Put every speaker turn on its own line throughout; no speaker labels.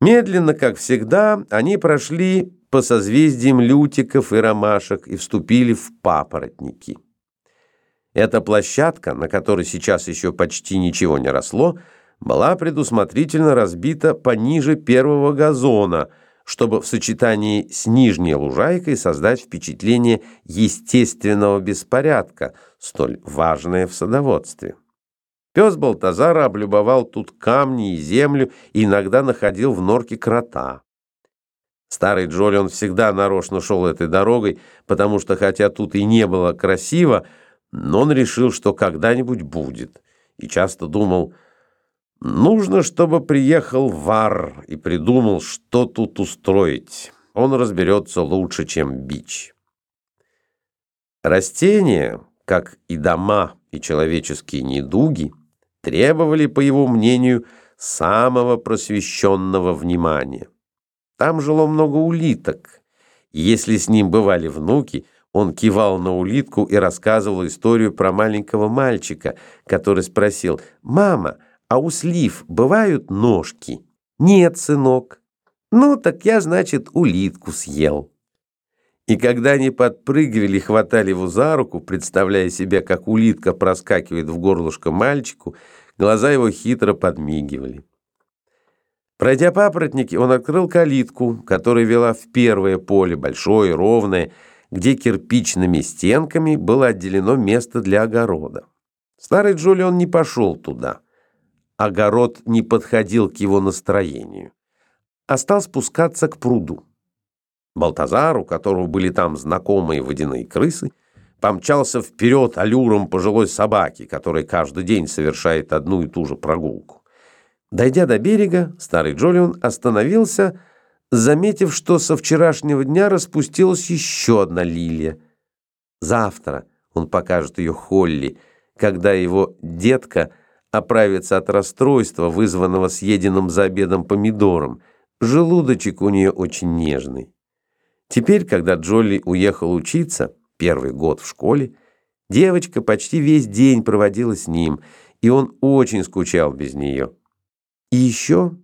Медленно, как всегда, они прошли по созвездиям лютиков и ромашек и вступили в папоротники. Эта площадка, на которой сейчас еще почти ничего не росло, была предусмотрительно разбита пониже первого газона, чтобы в сочетании с нижней лужайкой создать впечатление естественного беспорядка, столь важное в садоводстве. Пес Балтазара облюбовал тут камни и землю и иногда находил в норке крота. Старый Джолион всегда нарочно шел этой дорогой, потому что, хотя тут и не было красиво, но он решил, что когда-нибудь будет, и часто думал, нужно, чтобы приехал Вар и придумал, что тут устроить. Он разберется лучше, чем бич. Растения, как и дома и человеческие недуги, требовали, по его мнению, самого просвещенного внимания. Там жило много улиток, и если с ним бывали внуки, он кивал на улитку и рассказывал историю про маленького мальчика, который спросил, «Мама, а у слив бывают ножки?» «Нет, сынок». «Ну, так я, значит, улитку съел». И когда они подпрыгивали и хватали его за руку, представляя себе, как улитка проскакивает в горлышко мальчику, глаза его хитро подмигивали. Пройдя папоротники, он открыл калитку, которая вела в первое поле, большое, ровное, где кирпичными стенками было отделено место для огорода. Старый Джулион не пошел туда. Огород не подходил к его настроению, а стал спускаться к пруду. Балтазар, у которого были там знакомые водяные крысы, помчался вперед аллюром пожилой собаки, которая каждый день совершает одну и ту же прогулку. Дойдя до берега, старый Джолион остановился, заметив, что со вчерашнего дня распустилась еще одна лилия. Завтра он покажет ее Холли, когда его детка оправится от расстройства, вызванного съеденным за обедом помидором. Желудочек у нее очень нежный. Теперь, когда Джолли уехал учиться, первый год в школе, девочка почти весь день проводила с ним, и он очень скучал без нее. И еще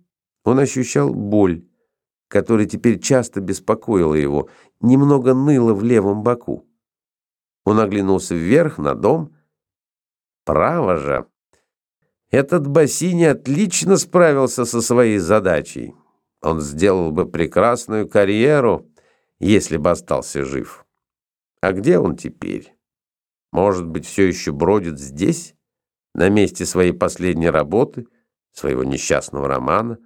он ощущал боль, которая теперь часто беспокоила его, немного ныла в левом боку. Он оглянулся вверх на дом. Право же, этот Бассини отлично справился со своей задачей. Он сделал бы прекрасную карьеру, если бы остался жив. А где он теперь? Может быть, все еще бродит здесь, на месте своей последней работы, своего несчастного романа?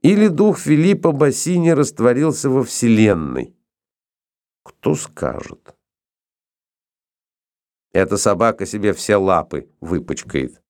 Или дух Филиппа Бассини растворился во Вселенной? Кто скажет? Эта собака себе все лапы выпачкает.